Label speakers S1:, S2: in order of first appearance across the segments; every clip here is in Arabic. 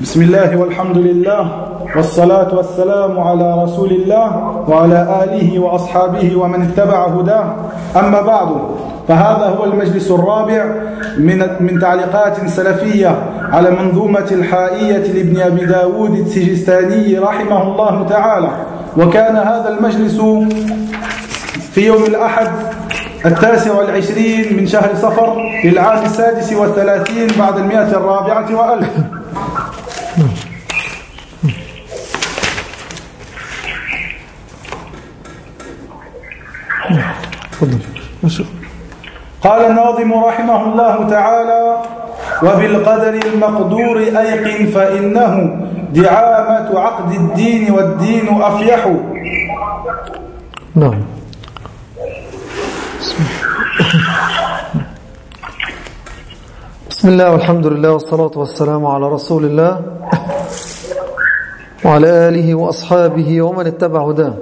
S1: بسم الله والحمد لله والصلاة والسلام على رسول الله وعلى آله وأصحابه ومن اتبع هداه. أما بعد فهذا هو المجلس الرابع من من تعليقات سلفية على منظومة الحائية لابن أبي داود السجستاني رحمه الله تعالى. وكان هذا المجلس في يوم الأحد التاسع والعشرين من شهر صفر للعام السادس والثلاثين بعد المئة الرابعة وألف. قال الناظم رحمه الله تعالى وبالقدر المقدور أيقن فإنه دعامة عقد الدين والدين أفيح.
S2: نعم. بسم الله والحمد لله والصلاة والسلام على رسول الله وعلى آله وأصحابه ومن اتبع هداه.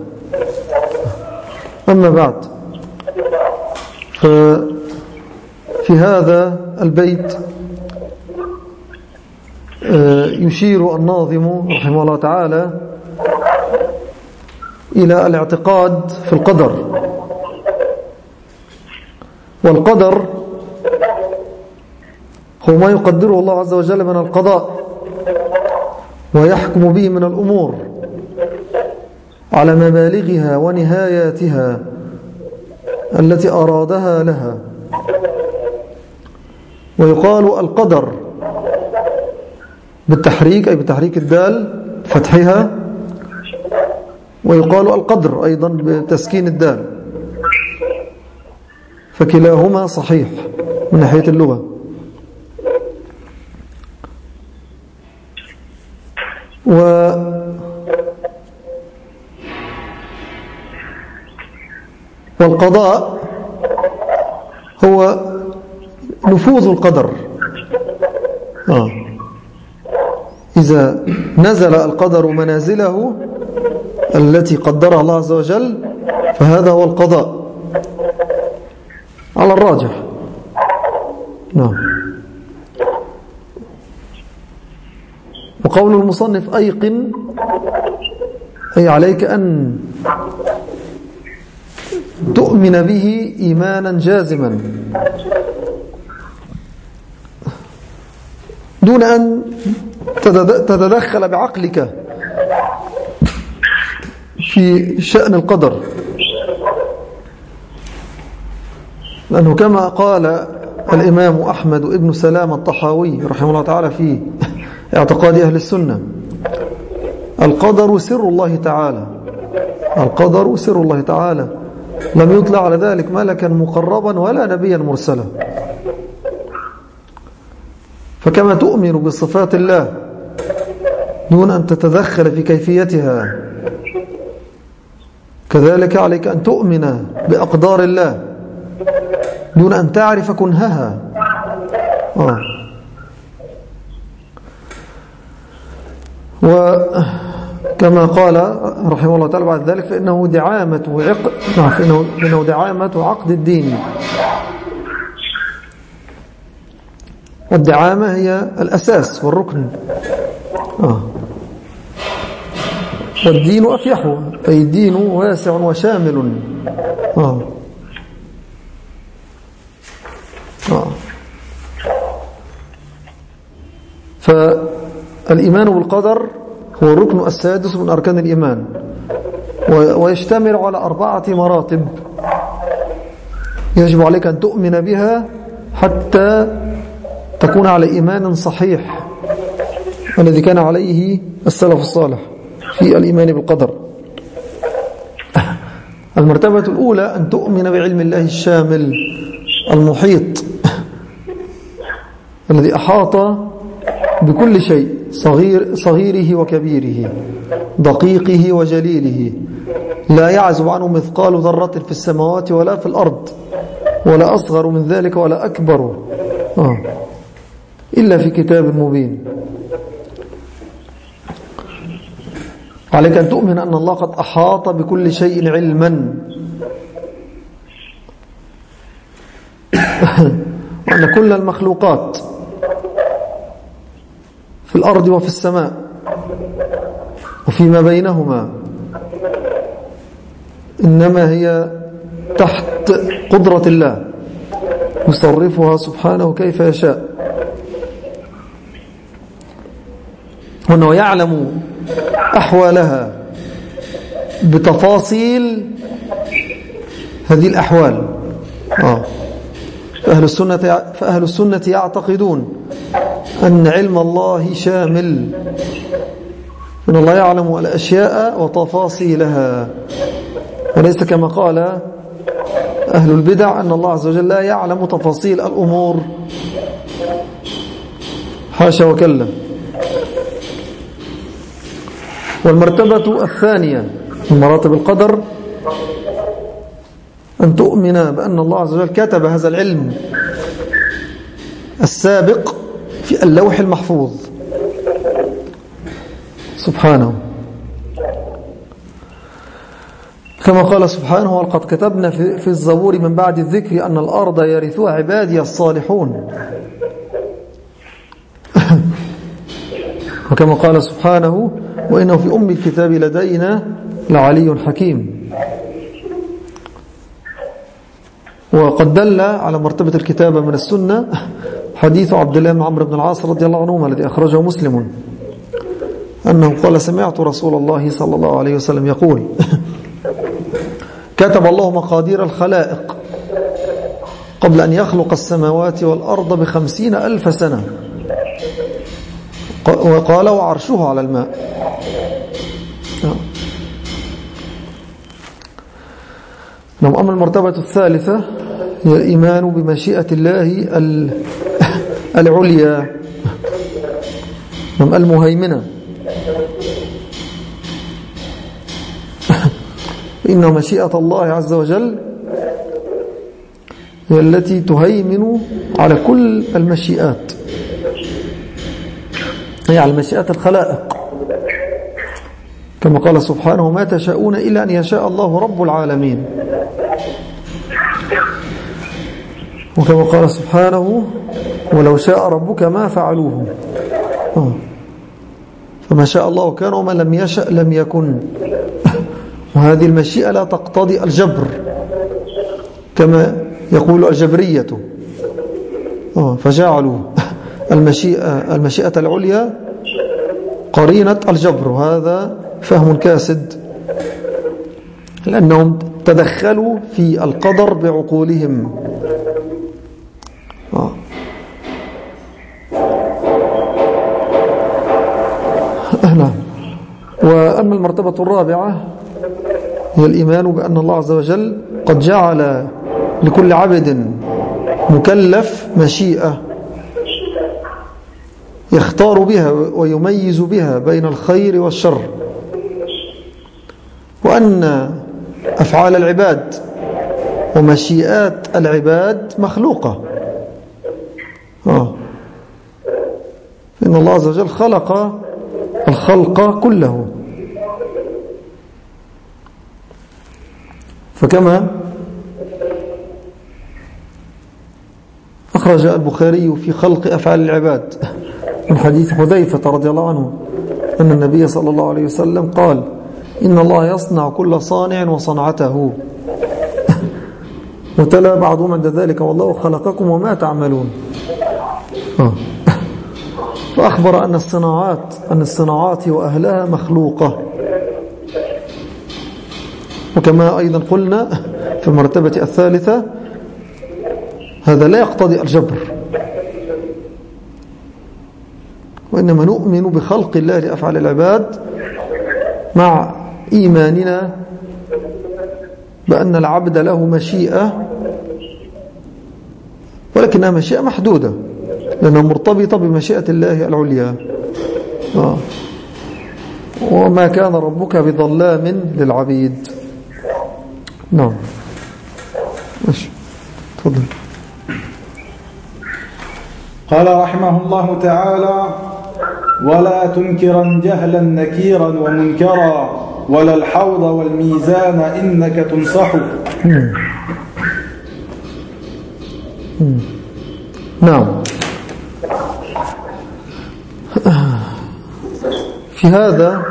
S2: أما بعد ففي هذا البيت آه، يشير الناظم رحمه الله تعالى إلى الاعتقاد في القدر. والقدر هو ما يقدره الله عز وجل من القضاء ويحكم به من الأمور على مبالغها ونهاياتها التي أرادها لها. ويقال القدر بالتحريك أي بتحريك الدال فتحها. ويقال القدر أيضا بتسكين الدال. فكلاهما صحيح من ناحية اللغة. و والقضاء هو نفوذ القدر. آه. إذا نزل القدر منازله التي قدرها الله عز وجل فهذا هو القضاء. على الراجح. نعم. وقول المصنف أيقن أي عليك أن تؤمن به إيمانا جازما. دون أن تتدخل بعقلك في شأن القدر. لأنه كما قال الإمام أحمد ابن سلام الطحاوي رحمه الله تعالى في اعتقاد أهل السنة. القدر سر الله تعالى. القدر سر الله تعالى. لم يطلع على ذلك ملكا مقربا ولا نبيا مرسلا. فكما تؤمن بصفات الله دون أن تتدخل في كيفيتها. كذلك عليك أن تؤمن بأقدار الله دون أن تعرف كنهها. آه. وكما قال رحمه الله تعالى بعد ذلك فإنه دعامة عقد نعم فإنه, فإنه دعامة عقد الدين والدعامة هي الأساس والركن آه. والدين أفيح أي الدين واسع وشامل آه. آه. فالإيمان بالقدر هو الركن السادس من أركان الإيمان. ويشتمل على أربعة مراتب. يجب عليك أن تؤمن بها حتى تكون على إيمان صحيح الذي كان عليه السلف الصالح في الإيمان بالقدر. المرتبة الأولى أن تؤمن بعلم الله الشامل المحيط الذي أحاط بكل شيء صغير صغيره وكبيره دقيقه وجليله. لا يعزب عنه مثقال ذرة في السماوات ولا في الأرض ولا أصغر من ذلك ولا أكبر. آه. إلا في كتاب مبين. عليك أن تؤمن أن الله قد أحاط بكل شيء علما. وأن كل المخلوقات في الأرض وفي السماء وفيما بينهما. إنما هي تحت قدرة الله يصرفها سبحانه كيف يشاء. وأنه يعلم أحوالها بتفاصيل هذه الأحوال. آه. فأهل السنة, فأهل السنة يعتقدون أن علم الله شامل. أن الله يعلم الأشياء وتفاصيلها. وليس كما قال أهل البدع أن الله عز وجل لا يعلم تفاصيل الأمور. حاشا وكلا. والمرتبة الثانية من مراتب القدر أن تؤمن بأن الله عز وجل كتب هذا العلم السابق في اللوح المحفوظ. سبحانه. كما قال سبحانه ولقد كتبنا في الزبور من بعد الذكر أن الأرض يرثها عبادي الصالحون. وكما قال سبحانه وإنه في أم الكتاب لدينا لعلي حكيم. وقد دل على مرتبة الكتابة من السنة حديث عبد الله بن عمرو بن العاص رضي الله عنهما الذي أخرجه مسلم. أنه قال سمعت رسول الله صلى الله عليه وسلم يقول كتب الله مقادير الخلائق قبل أن يخلق السماوات والأرض بخمسين ألف سنة. وقال وعرشه على الماء. نعم. أما المرتبة الثالثة هي الإيمان بمشيئة الله العليا. نعم المهيمنة. إن مشيئة الله عز وجل هي التي تهيمن على كل المشيئات. هي على مشيئة الخلائق. كما قال سبحانه ما تشاءون إلا أن يشاء الله رب العالمين. وكما قال سبحانه ولو شاء ربك ما فعلوه. آه. فما شاء الله كان وما لم يشأ لم يكن. وهذه المشيئة لا تقتضي الجبر كما يقول الجبرية. آه، فجعلوا المشيئة, المشيئة العليا قرينة الجبر. وهذا فهم كاسد. لأنهم تدخلوا في القدر بعقولهم. وأما المرتبة الرابعة هي الإيمان بأن الله عز وجل قد جعل لكل عبد مكلف مشيئة يختار بها ويميز بها بين الخير والشر. وأن أفعال العباد ومشيئات العباد مخلوقة. آه. إن الله عز وجل خلق الخلق كله. فكما أخرج البخاري في خلق أفعال العباد من حديث حذيفة رضي الله عنه أن النبي صلى الله عليه وسلم قال إن الله يصنع كل صانع وصنعته. وتلا بعضهم عند ذلك والله خلقكم وما تعملون. آه. فأخبر أن الصناعات أن الصناعات وأهلها مخلوقة. وكما أيضا قلنا في المرتبة الثالثة هذا لا يقتضي الجبر. وإنما نؤمن بخلق الله لأفعال العباد مع إيماننا بأن العبد له مشيئة ولكنها مشيئة محدودة لأنها مرتبطة بمشيئة الله العليا. آه. وما كان ربك بظلام للعبيد. نعم. ماشي. تفضل.
S1: قال رحمه الله تعالى ولا تنكرا جهلا نكيرا ومنكرا ولا الحوض والميزان إنك تنصح
S2: نعم. في هذا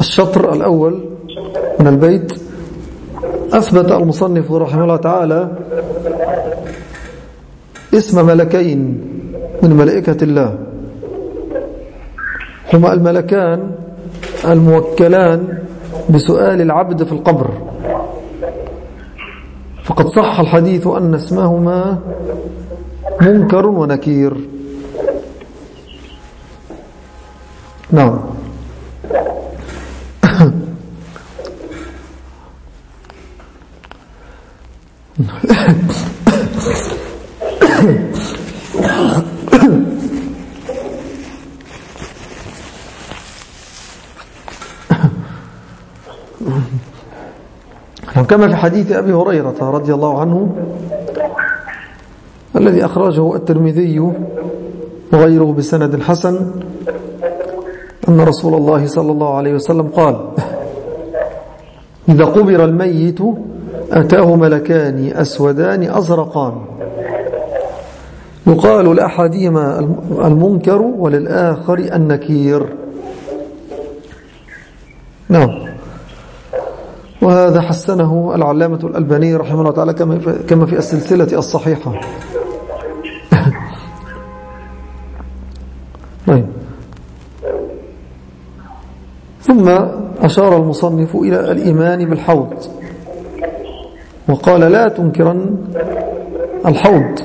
S2: الشطر الأول من البيت أثبت المصنف رحمه الله تعالى اسم ملكين من ملائكة الله. هما الملكان الموكلان بسؤال العبد في القبر. فقد صح الحديث أن اسمهما منكر ونكير. نعم. كما في حديث أبي هريرة رضي الله عنه الذي أخرجه الترمذي وغيره بسند حسن أن رسول الله صلى الله عليه وسلم قال إذا قبر الميت أتاه ملكان أسودان أزرقان. يقال لأحدهما المنكر وللآخر النكير. نعم. وهذا حسنه العلامة الألباني رحمه الله تعالى كما في السلسلة الصحيحة. طيب. ثم أشار المصنف إلى الإيمان بالحوض. وقال لا تنكرن الحوض.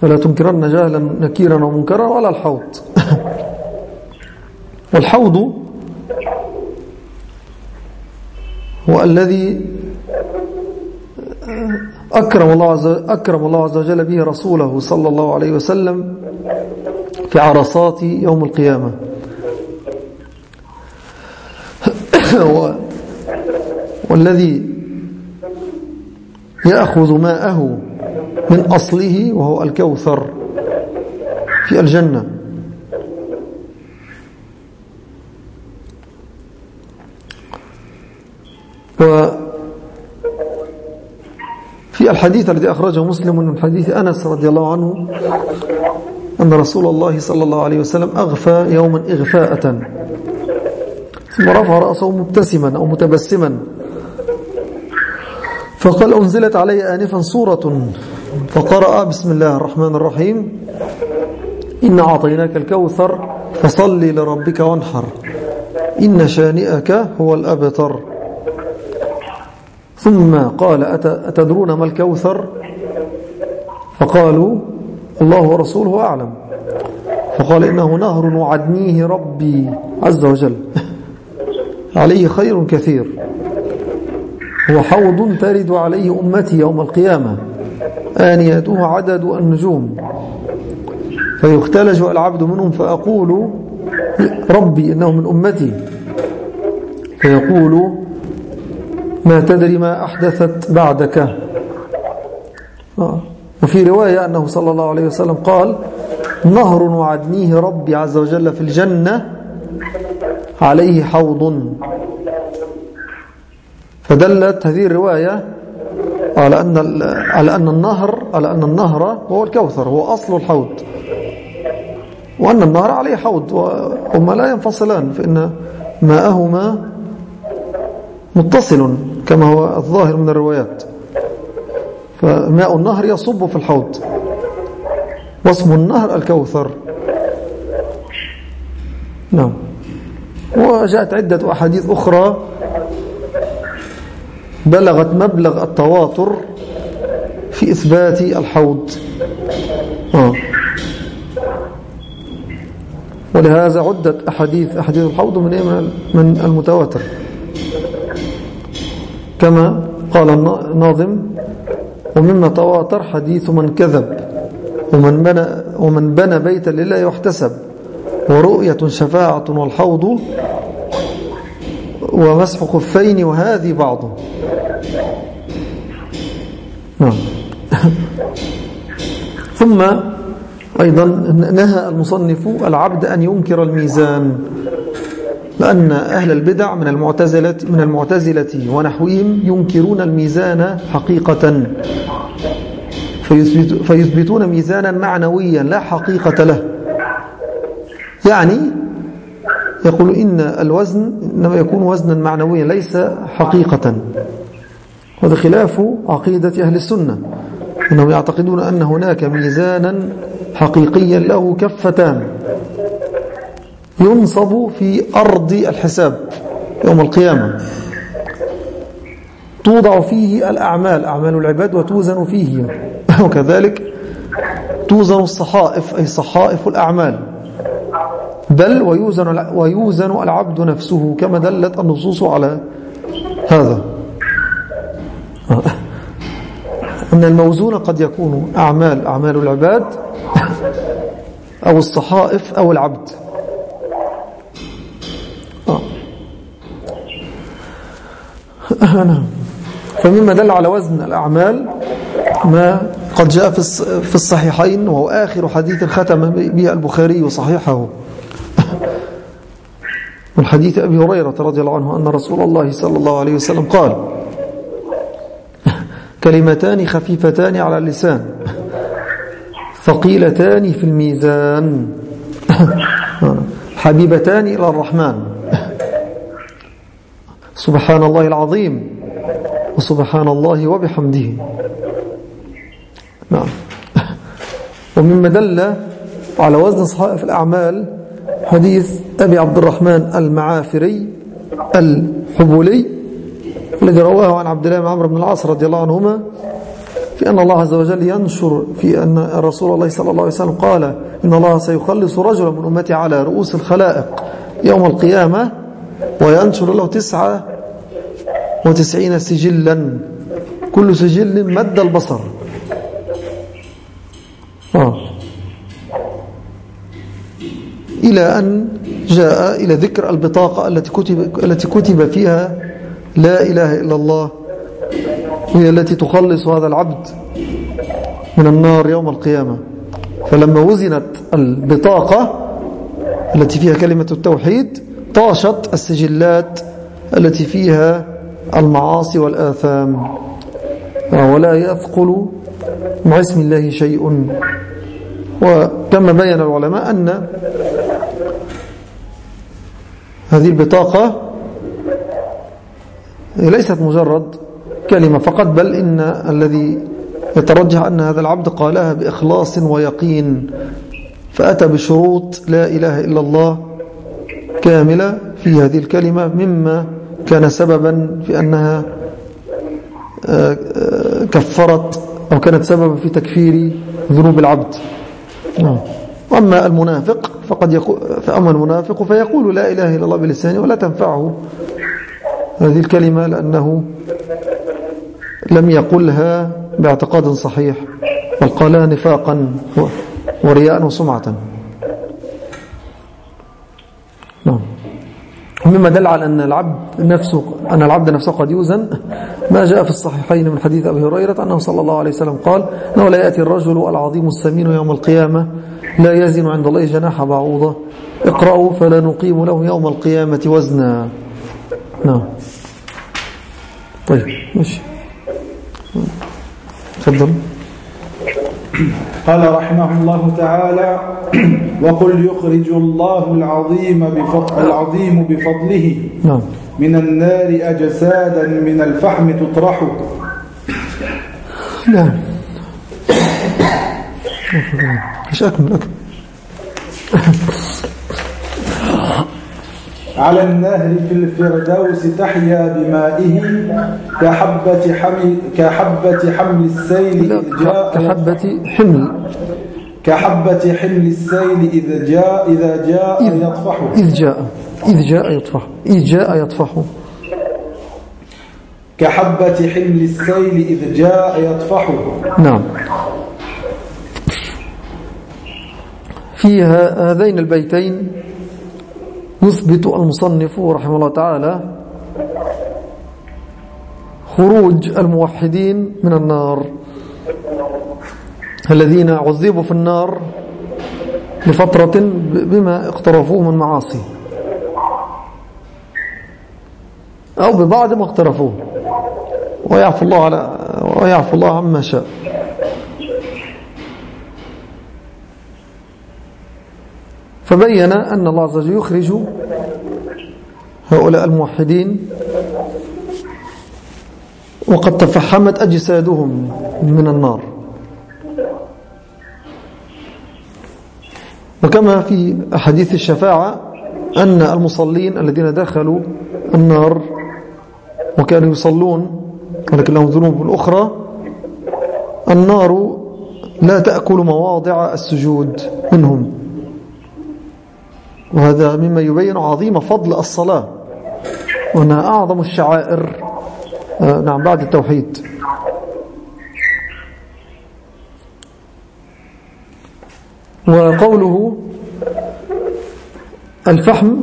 S2: فلا تنكرن جهلا نكيرا ومنكرا ولا الحوض. والحوض هو الذي أكرم الله, عز أكرم الله عز وجل به رسوله صلى الله عليه وسلم في عرصات يوم القيامة. والذي يأخذ ماءه من أصله وهو الكوثر في الجنة. في الحديث الذي أخرجه مسلم من حديث أنس رضي الله عنه أن رسول الله صلى الله عليه وسلم أغفى يوما إغفاءة. ثم رفع رأسه مبتسما أو متبسما. فقال أنزلت علي آنفا سورة. فقرأ بسم الله الرحمن الرحيم. إن أعطيناك الكوثر فصل لربك وانحر. إن شانئك هو الأبتر. ثم قال أتدرون ما الكوثر؟ فقالوا الله ورسوله أعلم. فقال إنه نهر وعدنيه ربي عز وجل. عليه خير كثير. هو حوض ترد عليه أمتي يوم القيامة. آنيته عدد النجوم. فيختلج العبد منهم فأقول ربي إنه من أمتي. فيقول ما تدري ما أحدثت بعدك. وفي رواية أنه صلى الله عليه وسلم قال نهر وعدنيه ربي عز وجل في الجنة عليه حوض. فدلت هذه الرواية على أن على أن النهر على أن النهر هو الكوثر هو أصل الحوض. وأن النهر عليه حوض وهما لا ينفصلان فإن ماءهما متصل كما هو الظاهر من الروايات. فماء النهر يصب في الحوض واسم النهر الكوثر. نعم. وجاءت عدة أحاديث أخرى بلغت مبلغ التواتر في إثبات الحوض آه. ولهذا عدت أحاديث أحاديث الحوض من إيه؟ من المتواتر كما قال الناظم ومما تواتر حديث من كذب ومن بنى, ومن بنى بيتا لله يحتسب ورؤية شفاعة والحوض ومسح خفين وهذه بعضه نعم. ثم أيضا نهى المصنف العبد أن ينكر الميزان لأن أهل البدع من المعتزلة, من المعتزلة ونحوهم ينكرون الميزان حقيقة. فيثبتون ميزانا معنويا لا حقيقة له. يعني يقول إن الوزن إنما يكون وزنا معنويا ليس حقيقة. هذا خلاف عقيدة أهل السنة. إنهم يعتقدون أن هناك ميزانا حقيقيا له كفتان. ينصب في أرض الحساب يوم القيامة. توضع فيه الأعمال أعمال العباد وتوزن فيه. وكذلك توزن الصحائف أي صحائف الأعمال. بل ويوزن, ويوزن العبد نفسه كما دلت النصوص على هذا. أن الموزون قد يكون أعمال أعمال العباد أو الصحائف أو العبد. آه. فمما دل على وزن الأعمال ما قد جاء في الصحيحين وهو آخر حديث ختم به البخاري وصحيحه من حديث أبي هريرة رضي الله عنه أن رسول الله صلى الله عليه وسلم قال كلمتان خفيفتان على اللسان ثقيلتان في الميزان حبيبتان إلى الرحمن. سبحان الله العظيم وسبحان الله وبحمده. نعم. ومما دل على وزن صحائف الأعمال حديث أبي عبد الرحمن المعافري الحبولي الذي رواه عن عبد الله بن عمرو بن العاص رضي الله عنهما في أن الله عز وجل ينشر في أن رسول الله صلى الله عليه وسلم قال إن الله سيخلص رجلا من أمتي على رؤوس الخلائق يوم القيامة وينشر له تسعة وتسعين سجلا كل سجل مد البصر. إلى أن جاء إلى ذكر البطاقة التي كتب, التي كتب فيها لا إله إلا الله وهي التي تخلص هذا العبد من النار يوم القيامة. فلما وزنت البطاقة التي فيها كلمة التوحيد طاشت السجلات التي فيها المعاصي والآثام. ولا يثقل مع اسم الله شيء. وكما بين العلماء أن هذه البطاقة ليست مجرد كلمة فقط بل إن الذي يترجح أن هذا العبد قالها بإخلاص ويقين فأتى بشروط لا إله إلا الله كاملة في هذه الكلمة مما كان سببا في أنها آه، آه، كفرت أو كانت سببا في تكفير ذنوب العبد نعم. أما المنافق فقد يقول فأما المنافق فيقول لا إله إلا الله بلسانه ولا تنفعه. هذه الكلمة لأنه لم يقلها باعتقاد صحيح بل قالها نفاقا ورياء وسمعة. نعم. مما دل على أن العبد نفسه أن العبد نفسه قد يوزن ما جاء في الصحيحين من حديث أبي هريرة أنه صلى الله عليه وسلم قال أنه لا يأتي الرجل العظيم السمين يوم القيامة لا يزن عند الله جناح بعوضة. اقرأوا فلا نقيم له يوم القيامة وزنا. نعم. طيب ماشي. تفضل.
S1: قال رحمه الله تعالى وقل يخرج الله العظيم بفضل العظيم بفضله نعم. من النار أجسادا من الفحم تطرح
S2: نعم. مش أكمل أكمل
S1: على النهر في الفردوس تحيا بمائه كحبة حمل كحبة حمل السيل
S2: كحبة حمل.
S1: كحبة حمل السيل إذا جاء إذا جاء إذ يطفح.
S2: إذ جاء إذ جاء يطفح إذ جاء يطفح.
S1: كحبة حمل السيل إذ جاء يطفح.
S2: نعم. في هذين البيتين يثبت المصنف رحمه الله تعالى خروج الموحدين من النار. الذين عذبوا في النار لفترة بما اقترفوه من معاصي أو ببعض ما اقترفوه. ويعفو الله, على ويعفو الله عما شاء. فبين أن الله عز وجل يخرج هؤلاء الموحدين وقد تفحمت أجسادهم من النار. وكما في حديث الشفاعة أن المصلين الذين دخلوا النار وكانوا يصلون ولكن لهم ذنوب أخرى النار لا تأكل مواضع السجود منهم. وهذا مما يبين عظيم فضل الصلاة. وأنها أعظم الشعائر. آه، نعم بعد التوحيد. وقوله الفحم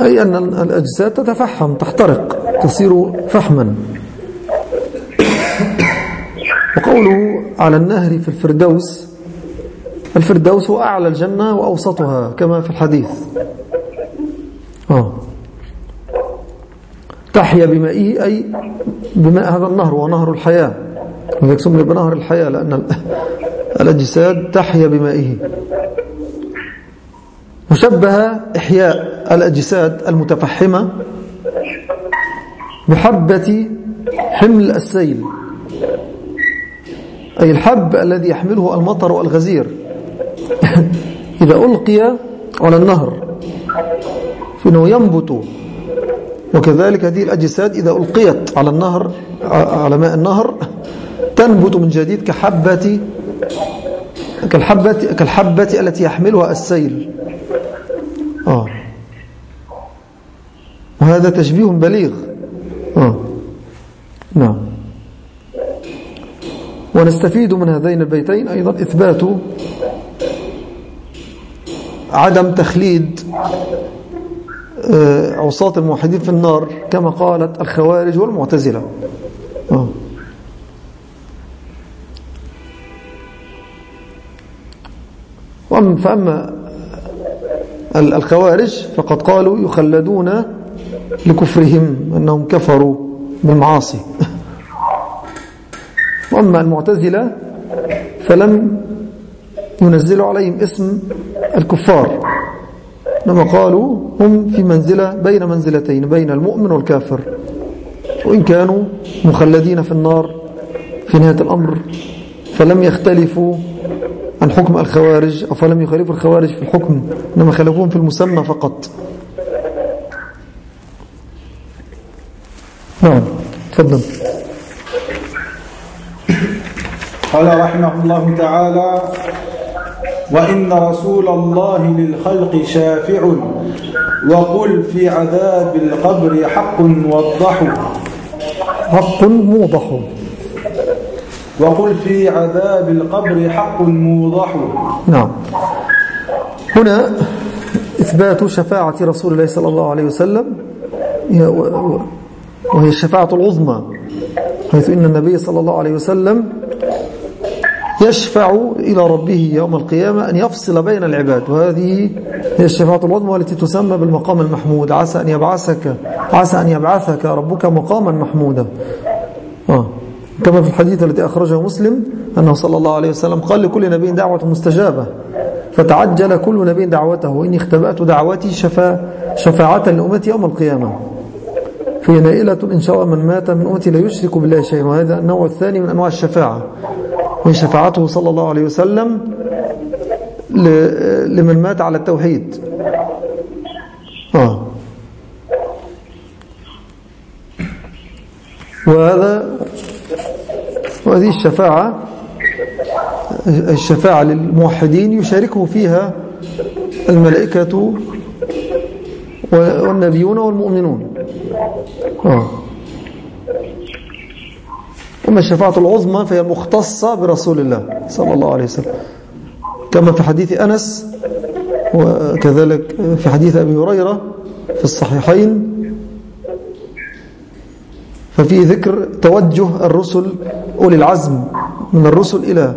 S2: أي أن الأجساد تتفحم تحترق تصير فحما. وقوله على النهر في الفردوس الفردوس هو أعلى الجنة وأوسطها كما في الحديث. آه. تحيا بمائه أي بماء هذا النهر ونهر الحياة. وذلك سمي بنهر الحياة لأن الأجساد تحيا بمائه. وشبه إحياء الأجساد المتفحمة بحبة حمل السيل أي الحب الذي يحمله المطر والغزير إذا ألقي على النهر فإنه ينبت وكذلك هذه الأجساد إذا ألقيت على النهر على ماء النهر تنبت من جديد كحبة كالحبة, كالحبة التي يحملها السيل آه. وهذا تشبيه بليغ آه. نعم ونستفيد من هذين البيتين أيضا إثبات عدم تخليد عصاة الموحدين في النار كما قالت الخوارج والمعتزلة آه. فأما الخوارج فقد قالوا يخلدون لكفرهم أنهم كفروا بالمعاصي وأما المعتزلة فلم ينزلوا عليهم اسم الكفار. لما قالوا هم في منزلة بين منزلتين بين المؤمن والكافر. وإن كانوا مخلدين في النار في نهاية الأمر فلم يختلفوا عن حكم الخوارج أو فلم يخالفوا الخوارج في الحكم إنما خالفوهم في المسمى فقط. نعم تفضل.
S1: قال رحمه الله تعالى وإن رسول الله للخلق شافع وقل في عذاب القبر حق وضح.
S2: حق موضح.
S1: وقل في عذاب القبر حق موضح.
S2: نعم. هنا إثبات شفاعة رسول الله صلى الله عليه وسلم. وهي الشفاعة العظمى حيث إن النبي صلى الله عليه وسلم يشفع إلى ربه يوم القيامة أن يفصل بين العباد. وهذه هي الشفاعة العظمى التي تسمى بالمقام المحمود. عسى أن يبعثك عسى أن يبعثك ربك مقاما محمودا. آه. كما في الحديث الذي أخرجه مسلم أنه صلى الله عليه وسلم قال لكل نبي دعوة مستجابة. فتعجل كل نبي دعوته. وإني اختبأت دعوتي شفا شفاعة لأمتي يوم القيامة. في نائلة إن شاء من مات من أمتي لا يشرك بالله شيئا. وهذا النوع الثاني من أنواع الشفاعة. وهي شفاعته صلى الله عليه وسلم لمن مات على التوحيد آه. وهذا وهذه الشفاعة الشفاعة للموحدين يشاركه فيها الملائكة والنبيون والمؤمنون آه. أما الشفاعة العظمى فهي مختصة برسول الله صلى الله عليه وسلم. كما في حديث أنس وكذلك في حديث أبي هريرة في الصحيحين ففي ذكر توجه الرسل أولي العزم من الرسل إلى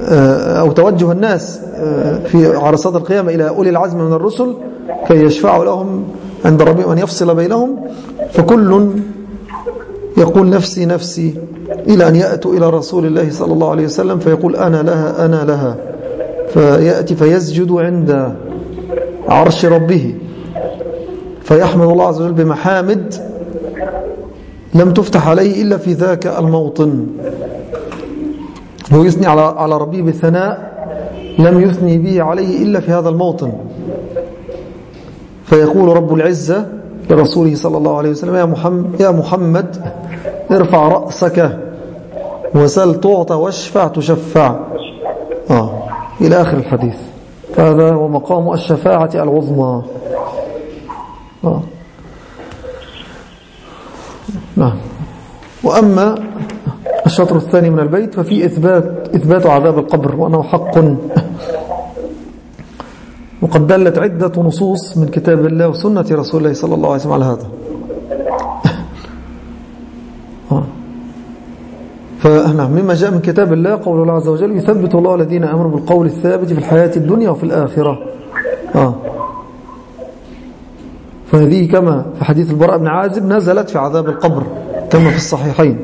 S2: آه، أو توجه الناس آه، في عرصات القيامة إلى أولي العزم من الرسل كي يشفعوا لهم عند ربهم أن يفصل بينهم فكل يقول نفسي نفسي إلى أن يأتوا إلى رسول الله صلى الله عليه وسلم فيقول أنا لها أنا لها. فيأتي فيسجد عند عرش ربه. فيحمد الله عز وجل بمحامد لم تفتح عليه إلا في ذاك الموطن. هو يثني على على ربه بالثناء لم يثني به عليه إلا في هذا الموطن. فيقول رب العزة لرسوله صلى الله عليه وسلم يا محمد, يا محمد ارفع رأسك وسل تعطى واشفع تشفع. آه إلى آخر الحديث. فهذا هو مقام الشفاعة العظمى. آه. نعم. وأما الشطر الثاني من البيت ففي إثبات, إثبات عذاب القبر وأنه حق. وقد دلت عدة نصوص من كتاب الله وسنة رسول الله صلى الله عليه وسلم على هذا آه. فنعم مما جاء من كتاب الله قول الله عز وجل يثبت الله الذين أمروا بالقول الثابت في الحياة الدنيا وفي الآخرة آه. فهذه كما في حديث البراء بن عازب نزلت في عذاب القبر كما في الصحيحين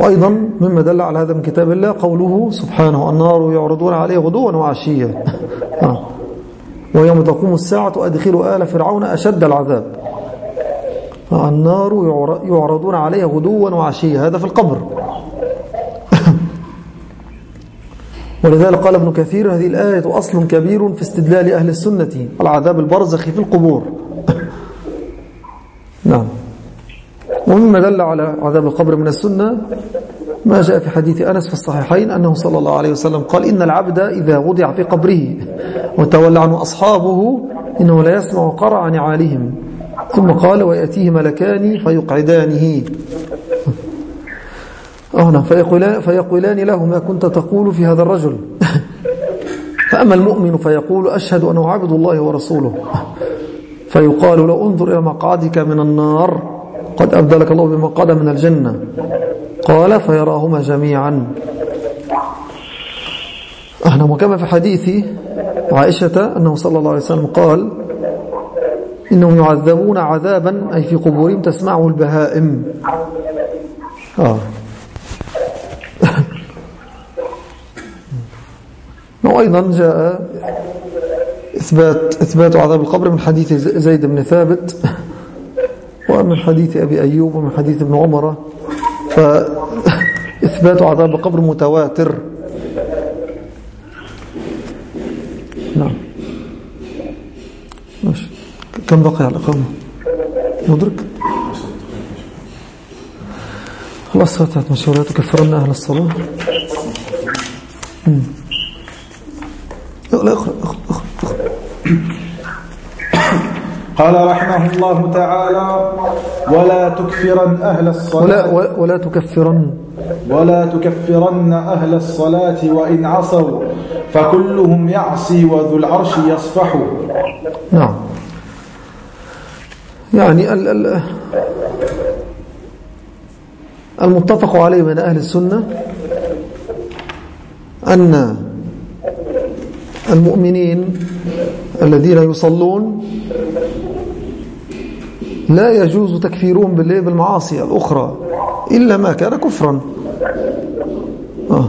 S2: وأيضا مما دل على هذا من كتاب الله قوله سبحانه النار يعرضون عليه غدوا وعشيا. ويوم تقوم الساعة أدخلوا آل فرعون أشد العذاب. النار يعرضون عليها غدوا وعشيا. هذا في القبر. ولذلك قال ابن كثير هذه الآية أصل كبير في استدلال أهل السنة. العذاب البرزخي في القبور. نعم. ومما دل على عذاب القبر من السنة ما جاء في حديث أنس في الصحيحين أنه صلى الله عليه وسلم قال إن العبد إذا وضع في قبره وتولى عنه أصحابه إنه لا يسمع قرع نعالهم. ثم قال ويأتيه ملكان فيقعدانه. أهنا فيقولان, فيقولان له ما كنت تقول في هذا الرجل. فأما المؤمن فيقول أشهد أنه عبد الله ورسوله. فيقال له انظر إلى مقعدك من النار قد أبدلك الله بمقعد من الجنة. قال فيراهما جميعا. أهنا وكما في حديث عائشة أنه صلى الله عليه وسلم قال إنهم يعذبون عذابا أي في قبورهم تسمعه البهائم. آه. وأيضا جاء إثبات, إثبات عذاب القبر من حديث زيد بن ثابت ومن حديث أبي أيوب ومن حديث ابن عمر. فإثبات عذاب القبر متواتر. نعم. ماشي. كم بقي على الإقامة؟ مدرك؟ خلاص فتحت مشورات وكفرنا أهل الصلاة. لا اقرأ.
S1: قال رحمه الله تعالى ولا تكفرن أهل الصلاة
S2: ولا, ولا تكفرن.
S1: ولا تكفرن أهل الصلاة وإن عصوا فكلهم يعصي وذو العرش يصفح.
S2: نعم. يعني ال ال المتفق عليه من أهل السنة أن المؤمنين الذين يصلون لا يجوز تكفيرهم بالمعاصي الأخرى إلا ما كان كفرا آه.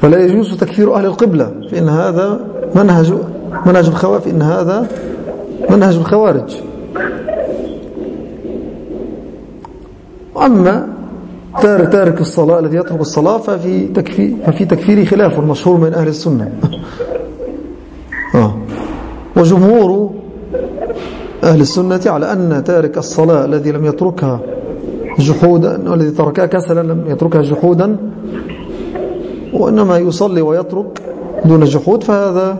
S2: فلا يجوز تكفير أهل القبلة فإن هذا منهج منهج الخواف إن هذا منهج الخوارج أما تارك الصلاة الذي يترك الصلاة ففي تكفير, ففي تكفير خلاف مشهور من أهل السنة. وجمهور أهل السنة على أن تارك الصلاة الذي لم يتركها جحودا والذي تركها كسلا لم يتركها جحودا وإنما يصلي ويترك دون جحود فهذا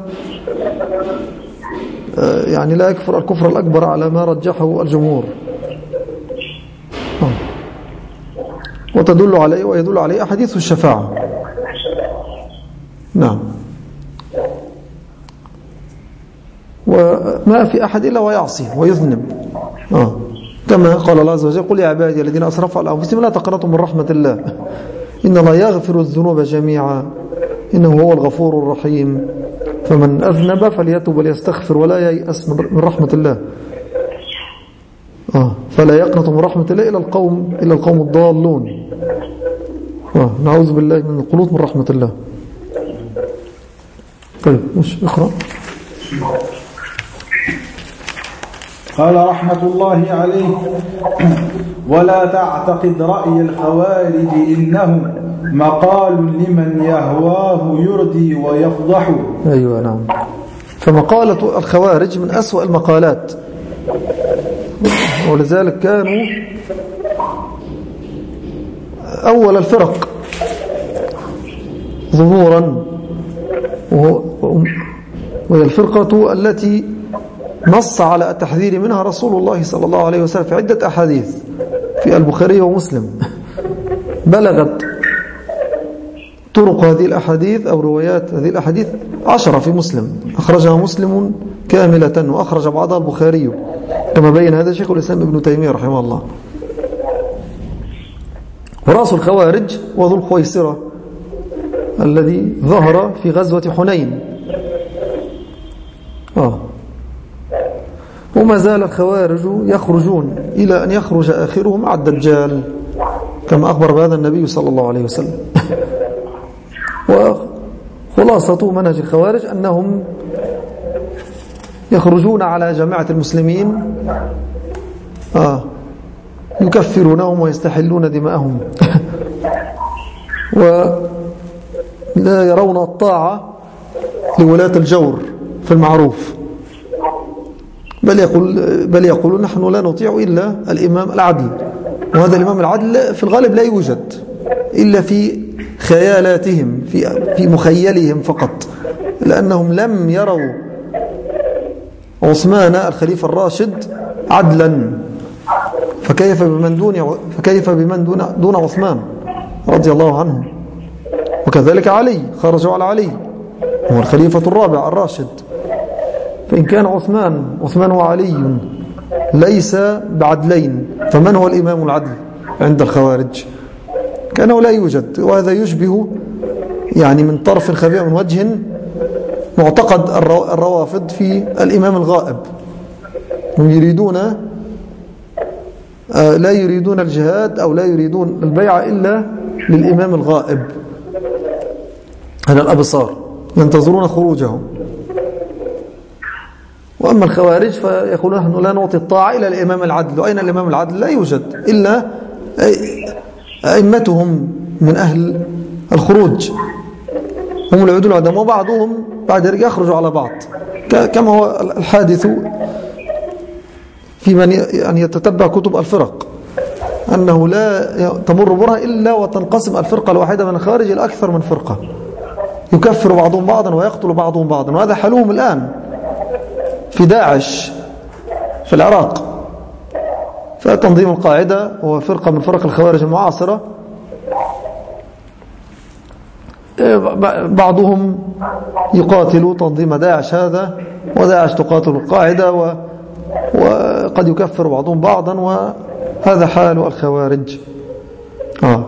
S2: آه، يعني لا يكفر الكفر الأكبر على ما رجحه الجمهور. آه. وتدل عليه ويدل عليه أحاديث الشفاعة. نعم. وما في أحد إلا ويعصي ويذنب. آه. كما قال الله عز وجل قل يا عبادي الذين أسرفوا على أنفسهم لا تقنطوا من رحمة الله. إن الله يغفر الذنوب جميعا. إنه هو الغفور الرحيم. فمن أذنب فليتب وليستغفر ولا ييأس من رحمة الله. آه. فلا يقنط من رحمة الله إلى القوم, إلى القوم الضالون. آه. نعوذ بالله من القنوط من رحمة الله. طيب مش اقرأ.
S1: قال رحمة الله عليه ولا تعتقد رأي الخوارج إنه مقال لمن يهواه يردي ويفضح.
S2: أيوة نعم. فمقالة الخوارج من أسوأ المقالات. ولذلك كانوا أول الفرق ظهورا وهي الفرقة التي نص على التحذير منها رسول الله صلى الله عليه وسلم في عدة أحاديث في البخاري ومسلم. بلغت طرق هذه الأحاديث أو روايات هذه الأحاديث عشرة في مسلم. أخرجها مسلم كاملة وأخرج بعضها البخاري. كما بين هذا شيخ الإسلام ابن تيمية رحمه الله. ورأس الخوارج وذو الخويسرة الذي ظهر في غزوة حنين. آه. وما زال الخوارج يخرجون إلى أن يخرج آخرهم مع الدجال كما أخبر بهذا النبي صلى الله عليه وسلم. وخلاصة منهج الخوارج أنهم يخرجون على جماعة المسلمين آه يكفرونهم ويستحلون دماءهم. ولا يرون الطاعة لولاة الجور في المعروف. بل يقول بل يقولون نحن لا نطيع إلا الإمام العدل. وهذا الإمام العدل في الغالب لا يوجد إلا في خيالاتهم في في مخيلهم فقط. لأنهم لم يروا عثمان الخليفة الراشد عدلا. فكيف بمن دون فكيف بمن دون دون عثمان رضي الله عنه؟ وكذلك علي خرجوا على علي هو الخليفة الرابع الراشد. فإن كان عثمان عثمان وعلي ليس بعدلين فمن هو الإمام العدل عند الخوارج؟ كأنه لا يوجد وهذا يشبه يعني من طرف خفيف من وجه معتقد الروافض في الإمام الغائب. هم يريدون آه، لا يريدون الجهاد أو لا يريدون البيع إلا للإمام الغائب. هذا الأبصار. ينتظرون خروجه وأما الخوارج فيقولون نحن لا نعطي الطاعة إلى الإمام العدل. وأين الإمام العدل؟ لا يوجد إلا أئمتهم من أهل الخروج. هم العدول العدم. وبعضهم بعد ذلك يخرجوا على بعض. كما هو الحادث في من يعني يتتبع كتب الفرق. أنه لا تمر برها إلا وتنقسم الفرقة الواحدة من الخارج إلى أكثر من فرقة. يكفر بعضهم بعضا ويقتل بعضهم بعضا. وهذا حلهم الآن. في داعش في العراق. فتنظيم القاعدة هو فرقة من فرق الخوارج المعاصرة. بعضهم يقاتل تنظيم داعش هذا وداعش تقاتل القاعدة و وقد يكفر بعضهم بعضا وهذا حال الخوارج. آه.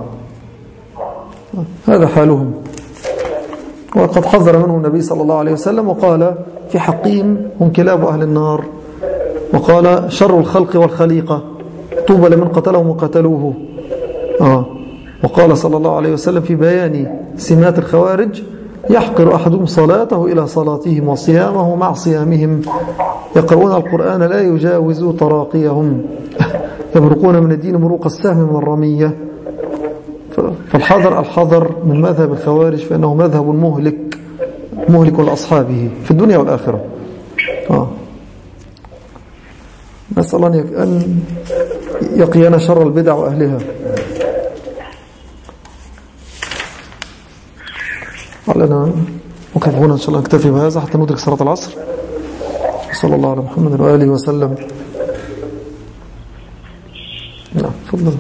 S2: هذا حالهم. وقد حذر منه النبي صلى الله عليه وسلم وقال في حقيم هم كلاب أهل النار وقال شر الخلق والخليقة طوبى لمن قتلهم وقتلوه. آه. وقال صلى الله عليه وسلم في بيان سمات الخوارج يحقر أحدهم صلاته إلى صلاتهم وصيامه مع صيامهم. يقرؤون القرآن لا يجاوز تراقيهم. يبرقون من الدين مروق السهم من الرمية فالحذر الحذر من مذهب الخوارج فإنه مذهب مهلك مهلك لأصحابه في الدنيا والآخرة. آه. نسأل أن يقينا شر البدع وأهلها. لنا وقف هنا إن شاء الله نكتفي بهذا حتى ندرك صلاة العصر. صلى الله على محمد وآله وسلم. نعم فضل